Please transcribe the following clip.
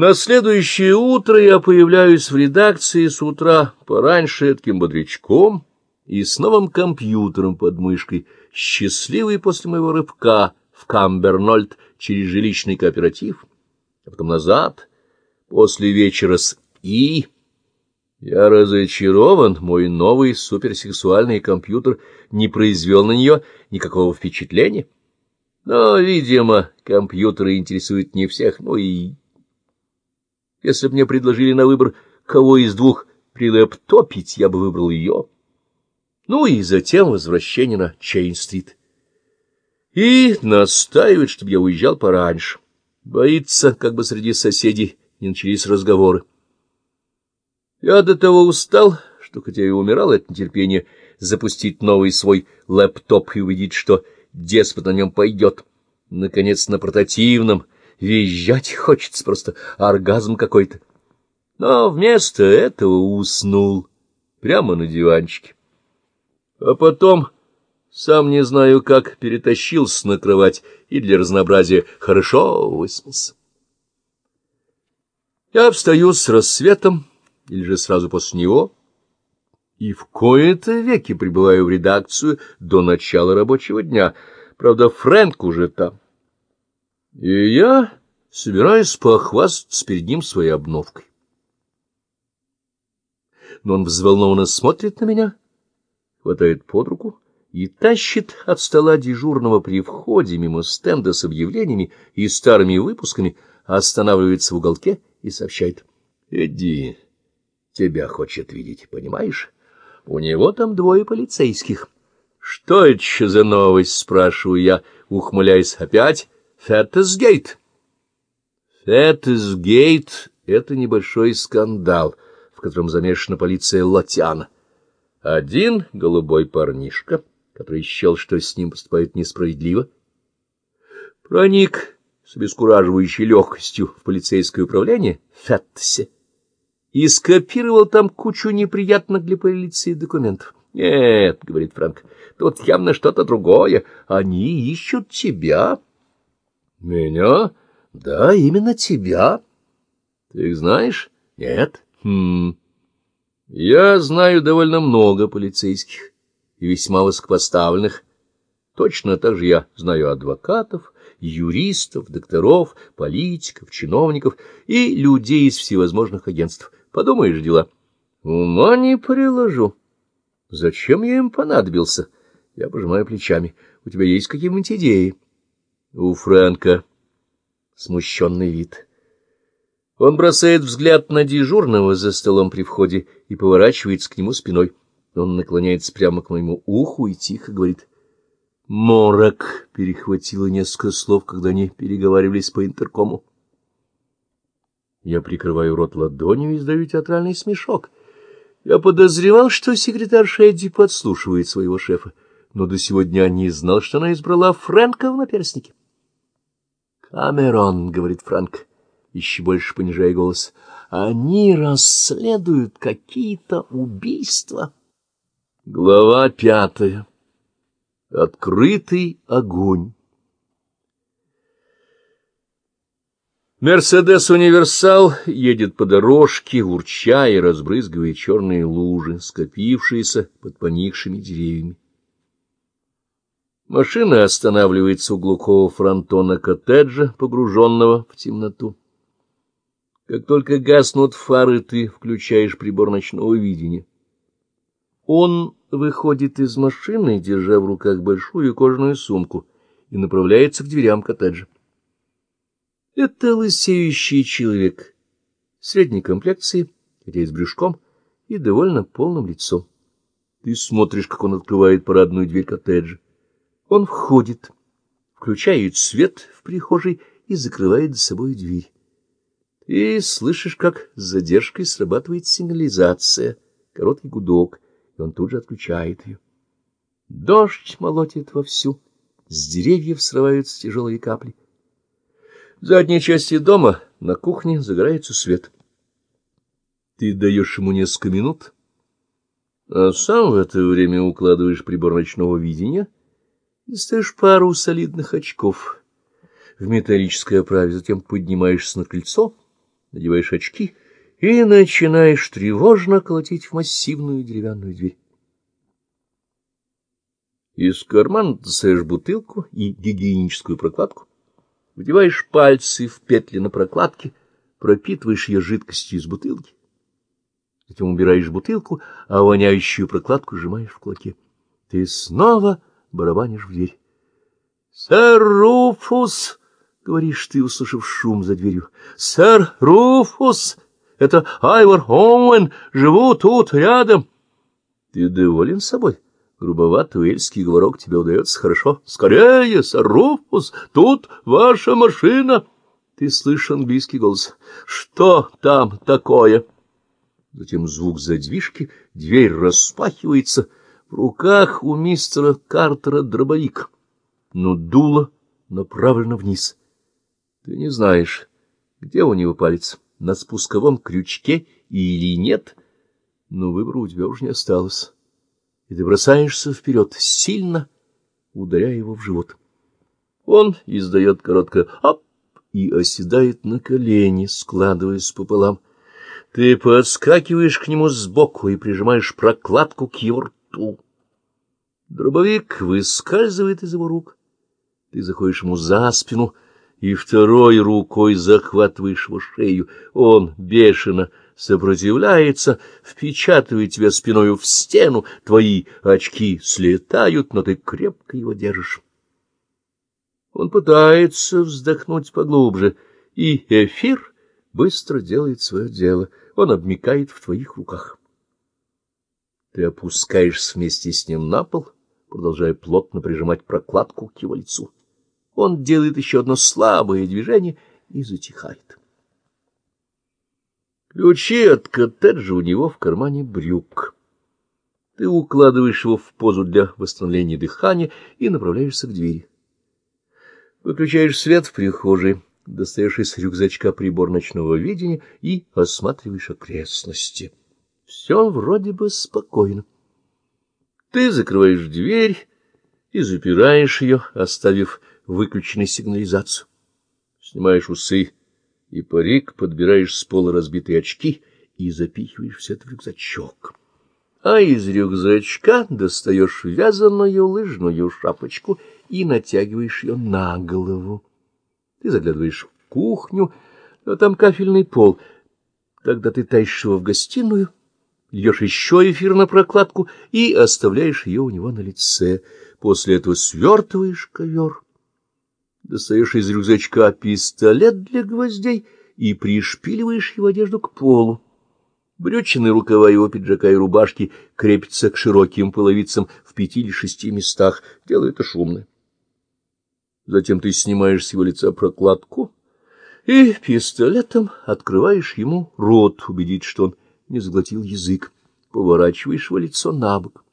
На следующее утро я появляюсь в редакции с утра пораньше таким бодрячком и с новым компьютером под мышкой, счастливый после моего рыбка в Камбернольд через жилищный кооператив, а потом назад, после вечера с И. Я разочарован, мой новый суперсексуальный компьютер не произвел на нее никакого впечатления. Но, видимо, компьютеры интересуют не всех, ну и... Если бы мне предложили на выбор, кого из двух прилэптопить, я бы выбрал ее. Ну и затем возвращение на Чейн-стрит. И настаивает, чтобы я уезжал пораньше. Боится, как бы среди соседей не начались разговоры. Я до того устал, что, хотя и умирал от нетерпения, запустить новый свой лэптоп и увидеть, что деспот на нем пойдет. Наконец, на портативном визжать хочется, просто оргазм какой-то. Но вместо этого уснул прямо на диванчике. А потом, сам не знаю как, перетащился на кровать и для разнообразия хорошо выспался. Я встаю с рассветом, или же сразу после него, и в кои-то веки прибываю в редакцию до начала рабочего дня. Правда, Фрэнк уже там. И я собираюсь похвастаться перед ним своей обновкой. Но он взволнованно смотрит на меня, хватает под руку и тащит от стола дежурного при входе мимо стенда с объявлениями и старыми выпусками, останавливается в уголке и сообщает. — Иди, тебя хочет видеть, понимаешь? У него там двое полицейских. — Что это еще за новость? — спрашиваю я, ухмыляясь опять. — Феттесгейт. Феттесгейт — это небольшой скандал, в котором замешана полиция Латяна. Один голубой парнишка, который счел, что с ним поступают несправедливо, проник с обескураживающей легкостью в полицейское управление Феттесе и скопировал там кучу неприятных для полиции документов. — Нет, — говорит Франк, — тут явно что-то другое. Они ищут тебя. — Меня? — Да, именно тебя. — Ты их знаешь? — Нет. — Хм. Я знаю довольно много полицейских и весьма высокопоставленных. Точно так же я знаю адвокатов, юристов, докторов, политиков, чиновников и людей из всевозможных агентств. Подумаешь, дела. Ума не приложу. Зачем я им понадобился? Я пожимаю плечами. У тебя есть какие-нибудь идеи? У Фрэнка смущенный вид. Он бросает взгляд на дежурного за столом при входе и поворачивается к нему спиной. Он наклоняется прямо к моему уху и тихо говорит — Морок перехватила несколько слов, когда они переговаривались по интеркому. Я прикрываю рот ладонью и издаю театральный смешок. Я подозревал, что секретарь Эдди подслушивает своего шефа, но до сегодня не знал, что она избрала Фрэнка в наперстнике. «Камерон», — говорит Фрэнк, еще больше понижая голос, — «они расследуют какие-то убийства». Глава пятая Открытый огонь. Мерседес Универсал едет по дорожке, урча и разбрызгивая черные лужи, скопившиеся под поникшими деревьями. Машина останавливается у глухого фронтона коттеджа, погруженного в темноту. Как только гаснут фары, ты включаешь прибор ночного видения. Он выходит из машины, держа в руках большую кожаную сумку, и направляется к дверям коттеджа. Это лысеющий человек, средней комплекции, хотя и с брюшком, и довольно полным лицом. Ты смотришь, как он открывает парадную дверь коттеджа. Он входит, включает свет в прихожей и закрывает за собой дверь. Ты слышишь, как с задержкой срабатывает сигнализация, короткий гудок — и он тут же отключает ее. Дождь молотит вовсю, с деревьев срываются тяжелые капли. В задней части дома на кухне загорается свет. Ты даешь ему несколько минут, а сам в это время укладываешь прибор ночного видения и ставишь пару солидных очков в металлической оправе, затем поднимаешься на крыльцо надеваешь очки и начинаешь тревожно колотить в массивную деревянную дверь. Из кармана достаешь бутылку и гигиеническую прокладку, вдеваешь пальцы в петли на прокладке, пропитываешь ее жидкостью из бутылки, затем убираешь бутылку, а воняющую прокладку сжимаешь в кулаке. Ты снова барабанишь в дверь. — Сэр Руфус! — говоришь ты, услышав шум за дверью. — Сэр Руфус! Это Айвор Оуэн! Живу тут, рядом! — Ты доволен собой? — Грубоватый уэльский говорок тебе удается хорошо. «Скорее, сэр Руфус, тут ваша машина!» Ты слышишь английский голос. «Что там такое?» Затем звук задвижки, дверь распахивается. В руках у мистера Картера дробовик, но дуло направлено вниз. Ты не знаешь, где у него палец, на спусковом крючке или нет, но выбора у тебя уже не осталось и ты бросаешься вперед, сильно ударяя его в живот. Он издает короткое «ап» и оседает на колени, складываясь пополам. Ты подскакиваешь к нему сбоку и прижимаешь прокладку к его рту. Дробовик выскальзывает из его рук. Ты заходишь ему за спину и второй рукой захватываешь его шею. Он бешено сопротивляется, впечатывает тебя спиною в стену, твои очки слетают, но ты крепко его держишь. Он пытается вздохнуть поглубже, и эфир быстро делает свое дело. Он обмикает в твоих руках. Ты опускаешься вместе с ним на пол, продолжая плотно прижимать прокладку к его лицу. Он делает еще одно слабое движение и затихает. Ключи от коттеджа у него в кармане брюк. Ты укладываешь его в позу для восстановления дыхания и направляешься к двери. Выключаешь свет в прихожей, достаешь из рюкзачка прибор ночного видения и осматриваешь окрестности. Все вроде бы спокойно. Ты закрываешь дверь и запираешь ее, оставив выключенной сигнализацию. Снимаешь усы и парик, подбираешь с пола разбитые очки и запихиваешь все это в рюкзачок. А из рюкзачка достаешь вязаную лыжную шапочку и натягиваешь ее на голову. Ты заглядываешь в кухню, но там кафельный пол. Тогда ты тащишь его в гостиную, льешь еще эфир на прокладку и оставляешь ее у него на лице. После этого свертываешь ковер достаешь из рюкзачка пистолет для гвоздей и пришпиливаешь его одежду к полу. Брючины рукава его пиджака и рубашки крепятся к широким половицам в пяти или шести местах. Дело это шумное. Затем ты снимаешь с его лица прокладку и пистолетом открываешь ему рот, убедить, что он не заглотил язык. Поворачиваешь его лицо на бок.